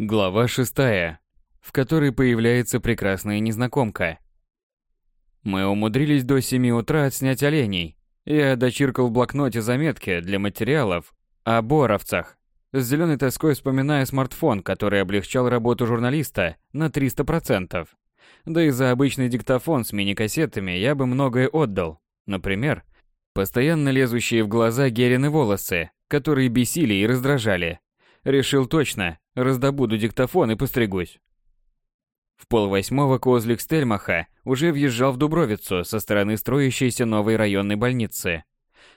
Глава шестая, в которой появляется прекрасная незнакомка. Мы умудрились до 7 утра отснять оленей. Я дочиркал в блокноте заметки для материалов о боровцах. С зеленой тоской вспоминая смартфон, который облегчал работу журналиста на 300%. Да и за обычный диктофон с мини-кассетами я бы многое отдал. Например, постоянно лезущие в глаза Герины волосы, которые бесили и раздражали. Решил точно, раздобуду диктофон и постригусь. В полвосьмого козлик Стельмаха уже въезжал в Дубровицу со стороны строящейся новой районной больницы.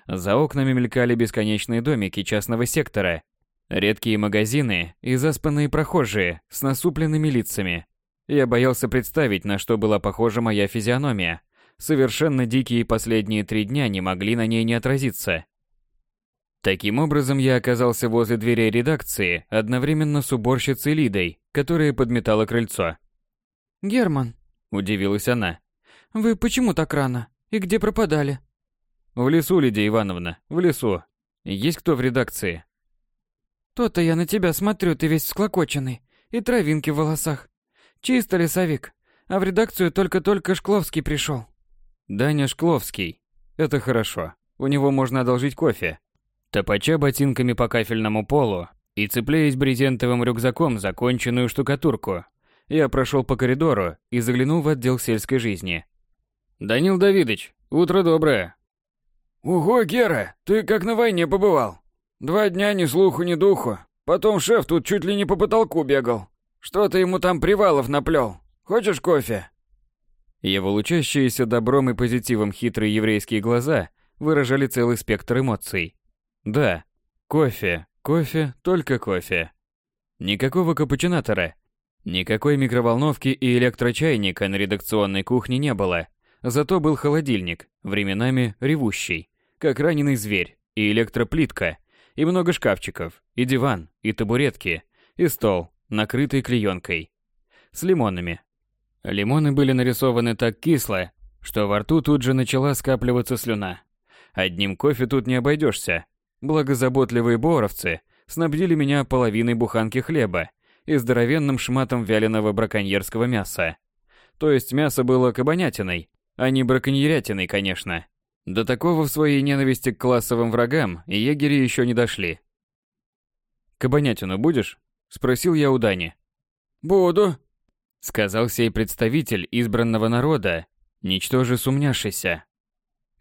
За окнами мелькали бесконечные домики частного сектора, редкие магазины и заспанные прохожие с насупленными лицами. Я боялся представить, на что была похожа моя физиономия. Совершенно дикие последние три дня не могли на ней не отразиться. Таким образом, я оказался возле дверей редакции одновременно с уборщицей Лидой, которая подметала крыльцо. «Герман», – удивилась она. «Вы почему так рано? И где пропадали?» «В лесу, Лидия Ивановна, в лесу. Есть кто в редакции?» «То-то я на тебя смотрю, ты весь всклокоченный, и травинки в волосах. Чисто лесовик, а в редакцию только-только Шкловский пришел». «Даня Шкловский. Это хорошо. У него можно одолжить кофе, топача ботинками по кафельному полу и цепляясь брезентовым рюкзаком законченную штукатурку, я прошел по коридору и заглянул в отдел сельской жизни. «Данил Давидович, утро доброе!» «Ого, Гера, ты как на войне побывал. Два дня ни слуху, ни духу. Потом шеф тут чуть ли не по потолку бегал. Что ты ему там привалов наплел? Хочешь кофе?» Его лучащиеся добром и позитивом хитрые еврейские глаза выражали целый спектр эмоций. Да, кофе, кофе, только кофе. Никакого капучинатора, никакой микроволновки и электрочайника на редакционной кухне не было. Зато был холодильник, временами ревущий, как раненый зверь, и электроплитка, и много шкафчиков, и диван, и табуретки, и стол, накрытый клеенкой. С лимонами. Лимоны были нарисованы так кисло, что во рту тут же начала скапливаться слюна. Одним кофе тут не обойдешься, Благозаботливые боровцы снабдили меня половиной буханки хлеба и здоровенным шматом вяленого браконьерского мяса. То есть мясо было кабанятиной, а не браконьерятиной, конечно. До такого в своей ненависти к классовым врагам егери еще не дошли. «Кабанятину будешь?» – спросил я у Дани. «Буду», – сказал сей представитель избранного народа, ничтоже сумняшися.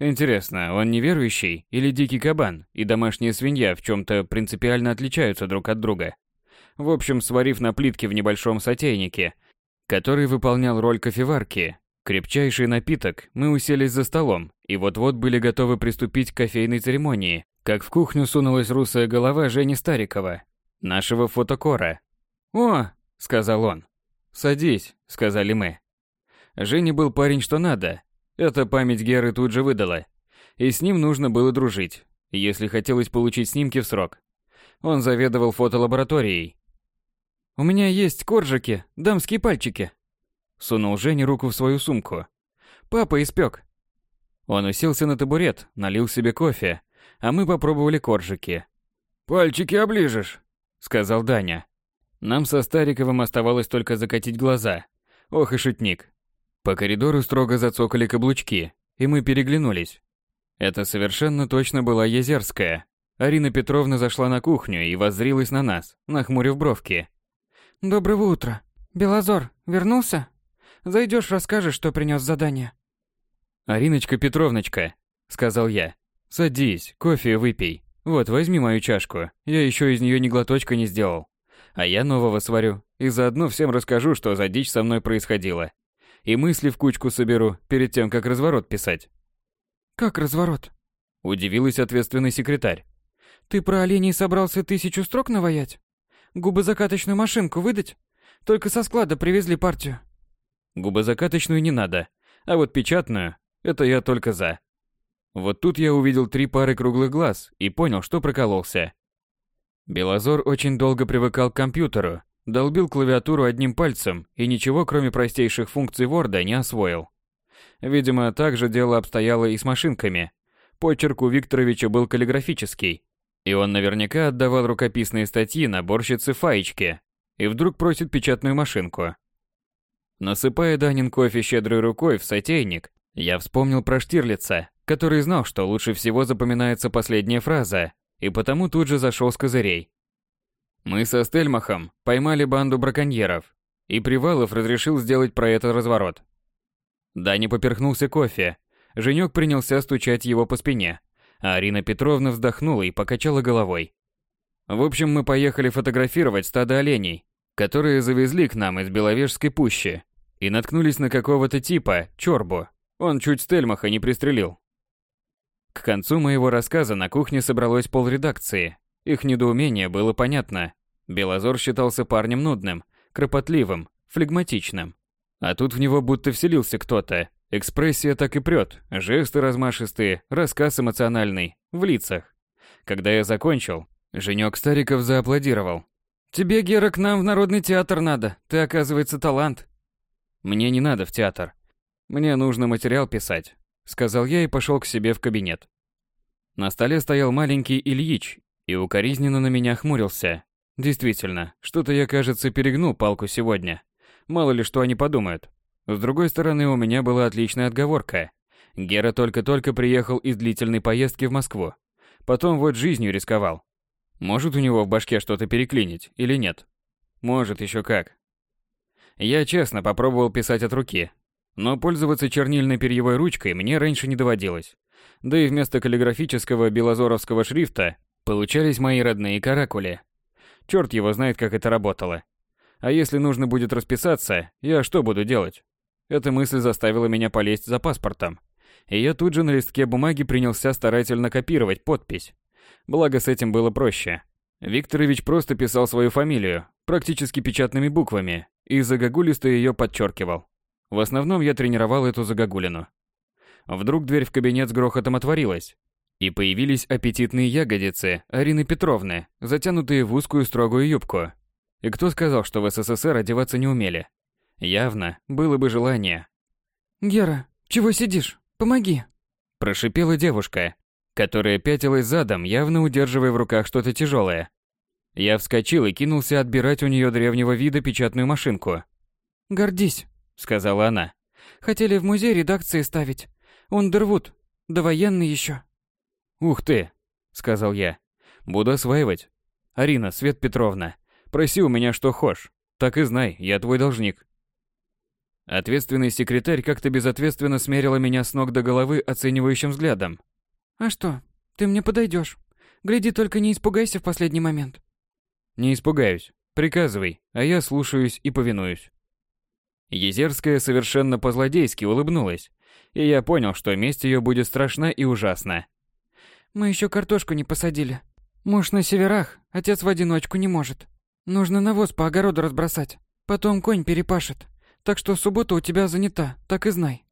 Интересно, он неверующий или дикий кабан и домашняя свинья в чем-то принципиально отличаются друг от друга? В общем, сварив на плитке в небольшом сотейнике, который выполнял роль кофеварки, крепчайший напиток, мы уселись за столом и вот-вот были готовы приступить к кофейной церемонии, как в кухню сунулась русая голова Жени Старикова, нашего фотокора. «О!» – сказал он. «Садись», – сказали мы. Женя был парень что надо, это память Геры тут же выдала. И с ним нужно было дружить, если хотелось получить снимки в срок. Он заведовал фотолабораторией. «У меня есть коржики, дамские пальчики», — сунул Женя руку в свою сумку. «Папа испек». Он уселся на табурет, налил себе кофе, а мы попробовали коржики. «Пальчики оближешь», — сказал Даня. Нам со Стариковым оставалось только закатить глаза. Ох и шутник. По коридору строго зацокали каблучки, и мы переглянулись. Это совершенно точно была Езерская. Арина Петровна зашла на кухню и воззрилась на нас, нахмурив бровки. «Доброго утра. Белозор, вернулся? Зайдешь, расскажешь, что принес задание». «Ариночка Петровночка», — сказал я, — «садись, кофе выпей. Вот, возьми мою чашку, я еще из нее ни глоточка не сделал. А я нового сварю, и заодно всем расскажу, что за дичь со мной происходило и мысли в кучку соберу перед тем, как разворот писать. Как разворот? Удивилась ответственный секретарь. Ты про оленей собрался тысячу строк наваять? Губозакаточную машинку выдать? Только со склада привезли партию. Губозакаточную не надо, а вот печатную – это я только за. Вот тут я увидел три пары круглых глаз и понял, что прокололся. Белозор очень долго привыкал к компьютеру Долбил клавиатуру одним пальцем и ничего, кроме простейших функций Word, не освоил. Видимо, так же дело обстояло и с машинками. Почерк у Викторовича был каллиграфический, и он наверняка отдавал рукописные статьи наборщице Фаечке. и вдруг просит печатную машинку. Насыпая Данин кофе щедрой рукой в сотейник, я вспомнил про Штирлица, который знал, что лучше всего запоминается последняя фраза, и потому тут же зашел с козырей. Мы со Стельмахом поймали банду браконьеров, и Привалов разрешил сделать про это разворот. Даня поперхнулся кофе, Женек принялся стучать его по спине, а Арина Петровна вздохнула и покачала головой. В общем, мы поехали фотографировать стадо оленей, которые завезли к нам из Беловежской пущи, и наткнулись на какого-то типа, Чорбу. Он чуть Стельмаха не пристрелил. К концу моего рассказа на кухне собралось полредакции. Их недоумение было понятно. Белозор считался парнем нудным, кропотливым, флегматичным. А тут в него будто вселился кто-то. Экспрессия так и прет, жесты размашистые, рассказ эмоциональный, в лицах. Когда я закончил, Женек Стариков зааплодировал. «Тебе, Гера, к нам в Народный театр надо. Ты, оказывается, талант». «Мне не надо в театр. Мне нужно материал писать сказал я и пошел к себе в кабинет. На столе стоял маленький Ильич и укоризненно на меня хмурился. Действительно, что-то я, кажется, перегнул палку сегодня. Мало ли что они подумают. С другой стороны, у меня была отличная отговорка. Гера только-только приехал из длительной поездки в Москву. Потом вот жизнью рисковал. Может у него в башке что-то переклинить или нет? Может еще как. Я честно попробовал писать от руки, но пользоваться чернильной перьевой ручкой мне раньше не доводилось. Да и вместо каллиграфического белозоровского шрифта получались мои родные каракули. Черт его знает, как это работало. А если нужно будет расписаться, я что буду делать? Эта мысль заставила меня полезть за паспортом. И я тут же на листке бумаги принялся старательно копировать подпись. Благо с этим было проще. Викторович просто писал свою фамилию, практически печатными буквами, и загогулисто ее подчеркивал. В основном я тренировал эту загогулину. Вдруг дверь в кабинет с грохотом отворилась, и появились аппетитные ягодицы Арины Петровны, затянутые в узкую строгую юбку. И кто сказал, что в СССР одеваться не умели? Явно, было бы желание. «Гера, чего сидишь? Помоги!» Прошипела девушка, которая пятилась задом, явно удерживая в руках что-то тяжелое. Я вскочил и кинулся отбирать у нее древнего вида печатную машинку. «Гордись!» сказала она. Хотели в музей редакции ставить. Ундервуд, довоенный еще. Ух ты, сказал я. Буду осваивать. Арина, Свет Петровна, проси у меня что хошь. Так и знай, я твой должник. Ответственный секретарь как-то безответственно смерила меня с ног до головы оценивающим взглядом. А что? Ты мне подойдешь. Гляди, только не испугайся в последний момент. Не испугаюсь. Приказывай, а я слушаюсь и повинуюсь. Езерская совершенно по-злодейски улыбнулась, и я понял, что месть ее будет страшна и ужасна. «Мы еще картошку не посадили. Муж на северах, отец в одиночку не может. Нужно навоз по огороду разбросать, потом конь перепашет. Так что суббота у тебя занята, так и знай».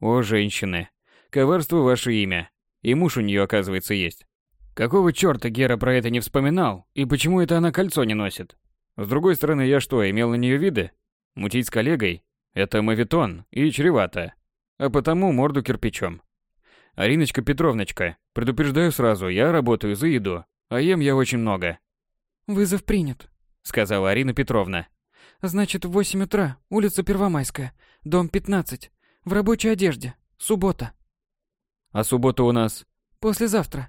«О, женщины, коварство ваше имя. И муж у нее, оказывается, есть. Какого черта Гера про это не вспоминал, и почему это она кольцо не носит? С другой стороны, я что, имел на нее виды? Мутить с коллегой – это мавитон и чревато, а потому морду кирпичом. Ариночка Петровночка, предупреждаю сразу, я работаю за еду, а ем я очень много. Вызов принят, сказала Арина Петровна. Значит, в 8 утра, улица Первомайская, дом 15, в рабочей одежде, суббота. А суббота у нас? Послезавтра.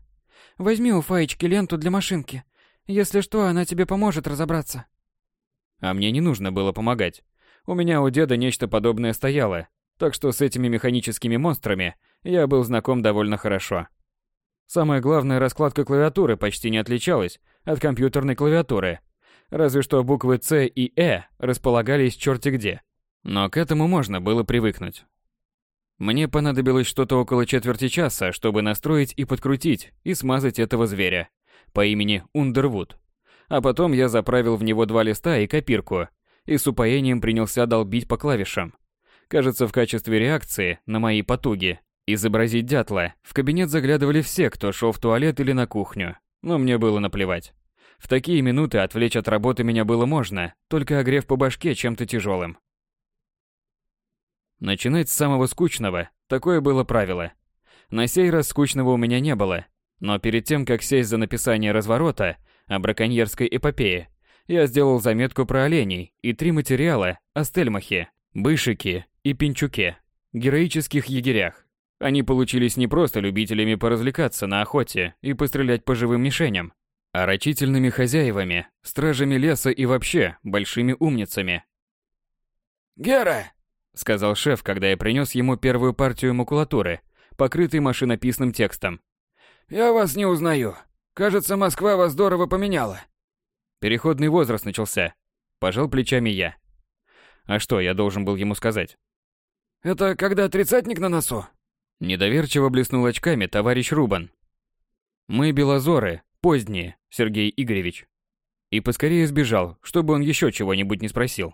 Возьми у Фаечки ленту для машинки. Если что, она тебе поможет разобраться. А мне не нужно было помогать. У меня у деда нечто подобное стояло, так что с этими механическими монстрами я был знаком довольно хорошо. Самое главное, раскладка клавиатуры почти не отличалась от компьютерной клавиатуры, разве что буквы C и E располагались черти где. Но к этому можно было привыкнуть. Мне понадобилось что-то около четверти часа, чтобы настроить и подкрутить и смазать этого зверя по имени Ундервуд. А потом я заправил в него два листа и копирку – и с упоением принялся долбить по клавишам. Кажется, в качестве реакции на мои потуги изобразить дятла в кабинет заглядывали все, кто шел в туалет или на кухню, но мне было наплевать. В такие минуты отвлечь от работы меня было можно, только огрев по башке чем-то тяжелым. Начинать с самого скучного – такое было правило. На сей раз скучного у меня не было, но перед тем, как сесть за написание разворота о браконьерской эпопее, Я сделал заметку про оленей и три материала о стельмахе, бышике и пинчуке, героических егерях. Они получились не просто любителями поразвлекаться на охоте и пострелять по живым мишеням, а рачительными хозяевами, стражами леса и вообще большими умницами. «Гера!» — сказал шеф, когда я принес ему первую партию макулатуры, покрытой машинописным текстом. «Я вас не узнаю. Кажется, Москва вас здорово поменяла». Переходный возраст начался. Пожал плечами я. А что я должен был ему сказать? «Это когда тридцатник на носу?» Недоверчиво блеснул очками товарищ Рубан. «Мы белозоры, поздние, Сергей Игоревич». И поскорее сбежал, чтобы он еще чего-нибудь не спросил.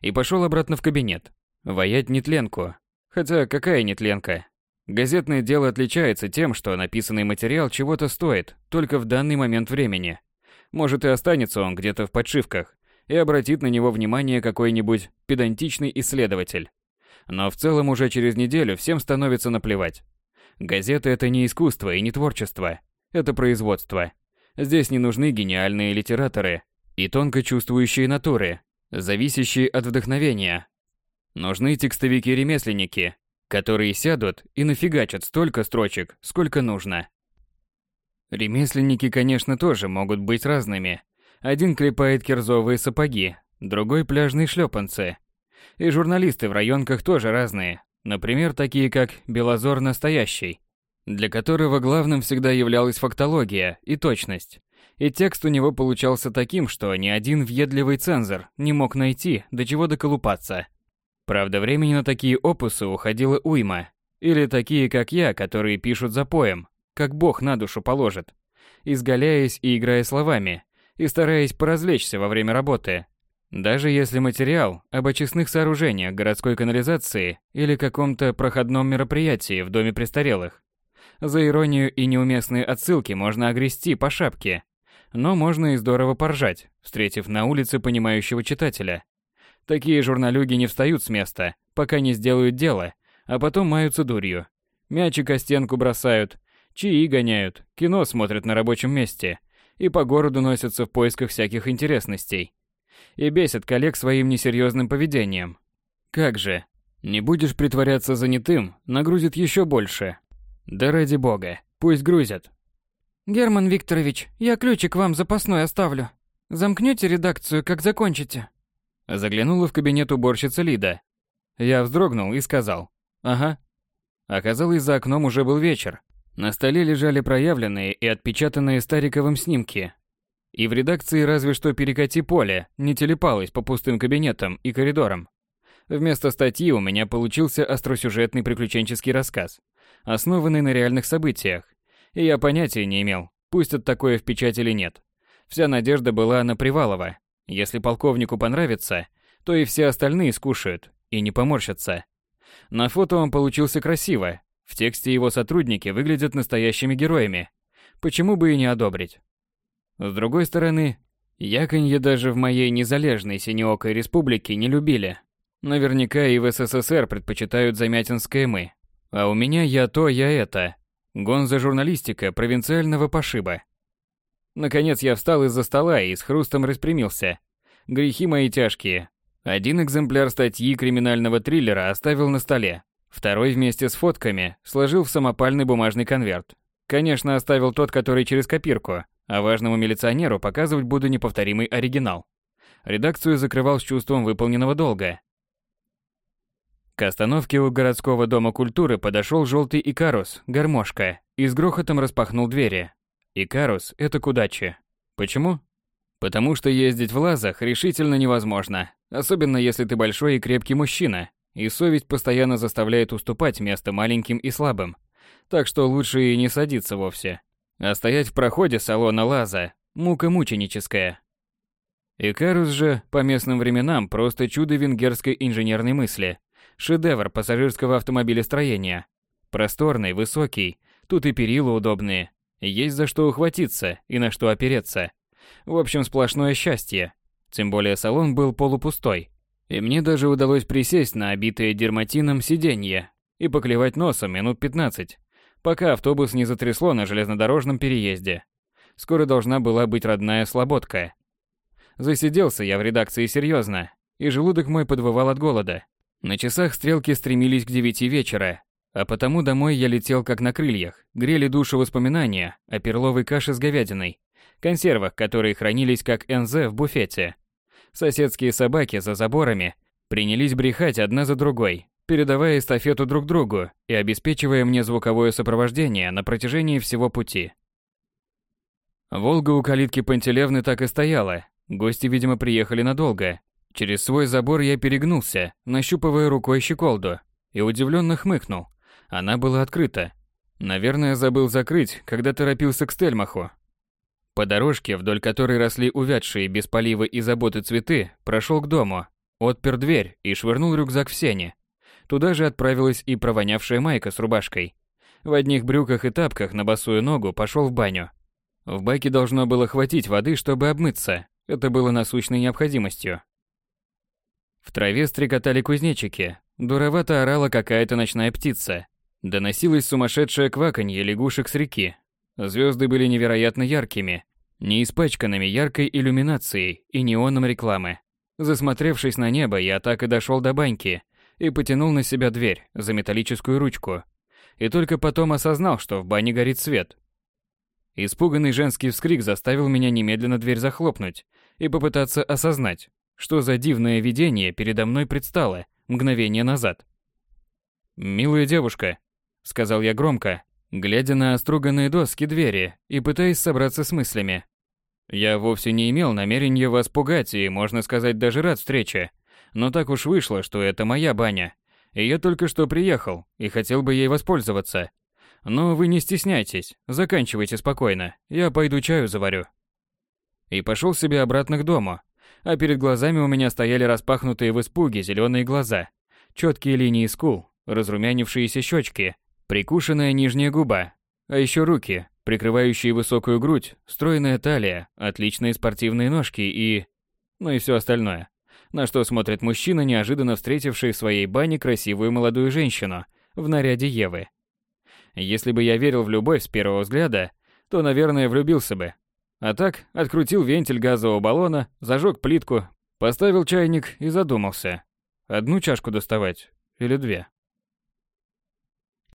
И пошел обратно в кабинет. Воять нетленку. Хотя какая нетленка? Газетное дело отличается тем, что написанный материал чего-то стоит только в данный момент времени. Может и останется он где-то в подшивках, и обратит на него внимание какой-нибудь педантичный исследователь. Но в целом уже через неделю всем становится наплевать. Газета – это не искусство и не творчество. Это производство. Здесь не нужны гениальные литераторы и тонко чувствующие натуры, зависящие от вдохновения. Нужны текстовики-ремесленники, которые сядут и нафигачат столько строчек, сколько нужно. Ремесленники, конечно, тоже могут быть разными. Один клепает кирзовые сапоги, другой пляжные шлепанцы. И журналисты в районках тоже разные. Например, такие как Белозор Настоящий, для которого главным всегда являлась фактология и точность. И текст у него получался таким, что ни один въедливый цензор не мог найти, до чего доколупаться. Правда, времени на такие опусы уходило уйма. Или такие, как я, которые пишут за поем, как бог на душу положит, изгаляясь и играя словами, и стараясь поразвлечься во время работы. Даже если материал об очистных сооружениях городской канализации или каком-то проходном мероприятии в доме престарелых. За иронию и неуместные отсылки можно огрести по шапке, но можно и здорово поржать, встретив на улице понимающего читателя. Такие журналюги не встают с места, пока не сделают дело, а потом маются дурью. Мячик о стенку бросают, чаи гоняют, кино смотрят на рабочем месте и по городу носятся в поисках всяких интересностей. И бесят коллег своим несерьезным поведением. Как же, не будешь притворяться занятым, нагрузит еще больше. Да ради бога, пусть грузят. Герман Викторович, я ключик вам запасной оставлю. Замкнете редакцию, как закончите. Заглянула в кабинет уборщица Лида. Я вздрогнул и сказал «Ага». Оказалось, за окном уже был вечер. На столе лежали проявленные и отпечатанные Стариковым снимки. И в редакции разве что перекати поле не телепалось по пустым кабинетам и коридорам. Вместо статьи у меня получился остросюжетный приключенческий рассказ, основанный на реальных событиях. И я понятия не имел, пустят такое в печать или нет. Вся надежда была на Привалова. Если полковнику понравится, то и все остальные скушают и не поморщатся. На фото он получился красиво. В тексте его сотрудники выглядят настоящими героями. Почему бы и не одобрить? С другой стороны, яконье даже в моей незалежной синеокой республике не любили. Наверняка и в СССР предпочитают замятинское «мы». А у меня я то, я это. Гонза журналистика провинциального пошиба. Наконец я встал из-за стола и с хрустом распрямился. Грехи мои тяжкие. Один экземпляр статьи криминального триллера оставил на столе. Второй вместе с фотками сложил в самопальный бумажный конверт. Конечно, оставил тот, который через копирку, а важному милиционеру показывать буду неповторимый оригинал. Редакцию закрывал с чувством выполненного долга. К остановке у городского дома культуры подошел желтый Икарус, гармошка, и с грохотом распахнул двери. Икарус – это к удаче. Почему? Потому что ездить в лазах решительно невозможно, особенно если ты большой и крепкий мужчина, и совесть постоянно заставляет уступать место маленьким и слабым. Так что лучше и не садиться вовсе. А стоять в проходе салона лаза – мука мученическая. Икарус же, по местным временам, просто чудо венгерской инженерной мысли – Шедевр пассажирского автомобилестроения. Просторный, высокий, тут и перила удобные. Есть за что ухватиться и на что опереться. В общем, сплошное счастье. Тем более салон был полупустой. И мне даже удалось присесть на обитое дерматином сиденье и поклевать носом минут 15, пока автобус не затрясло на железнодорожном переезде. Скоро должна была быть родная слободка. Засиделся я в редакции серьезно, и желудок мой подвывал от голода. На часах стрелки стремились к девяти вечера, а потому домой я летел как на крыльях, грели душу воспоминания о перловой каше с говядиной, консервах, которые хранились как НЗ в буфете. Соседские собаки за заборами принялись брехать одна за другой, передавая эстафету друг другу и обеспечивая мне звуковое сопровождение на протяжении всего пути. Волга у калитки Пантелевны так и стояла. Гости, видимо, приехали надолго. Через свой забор я перегнулся, нащупывая рукой щеколду, и удивленно хмыкнул. Она была открыта. Наверное, забыл закрыть, когда торопился к Стельмаху. По дорожке, вдоль которой росли увядшие без полива и заботы цветы, прошел к дому, отпер дверь и швырнул рюкзак в сене. Туда же отправилась и провонявшая майка с рубашкой. В одних брюках и тапках на босую ногу пошел в баню. В баке должно было хватить воды, чтобы обмыться. Это было насущной необходимостью. В траве стрекотали кузнечики. Дуровато орала какая-то ночная птица. Доносилось сумасшедшее кваканье лягушек с реки. Звезды были невероятно яркими, не испачканными яркой иллюминацией и неоном рекламы. Засмотревшись на небо, я так и дошел до баньки, и потянул на себя дверь за металлическую ручку. И только потом осознал, что в бане горит свет. Испуганный женский вскрик заставил меня немедленно дверь захлопнуть и попытаться осознать, что за дивное видение передо мной предстало мгновение назад. «Милая девушка», — сказал я громко, глядя на оструганные доски двери и пытаясь собраться с мыслями. «Я вовсе не имел намерения вас пугать и, можно сказать, даже рад встрече. Но так уж вышло, что это моя баня. И я только что приехал и хотел бы ей воспользоваться. Но вы не стесняйтесь, заканчивайте спокойно, я пойду чаю заварю. И пошел себе обратно к дому. А перед глазами у меня стояли распахнутые в испуге зеленые глаза, четкие линии скул, разрумянившиеся щечки, прикушенная нижняя губа, а еще руки, прикрывающие высокую грудь, стройная талия, отличные спортивные ножки и... ну и все остальное на что смотрит мужчина, неожиданно встретивший в своей бане красивую молодую женщину в наряде Евы. Если бы я верил в любовь с первого взгляда, то, наверное, влюбился бы. А так, открутил вентиль газового баллона, зажег плитку, поставил чайник и задумался. Одну чашку доставать или две?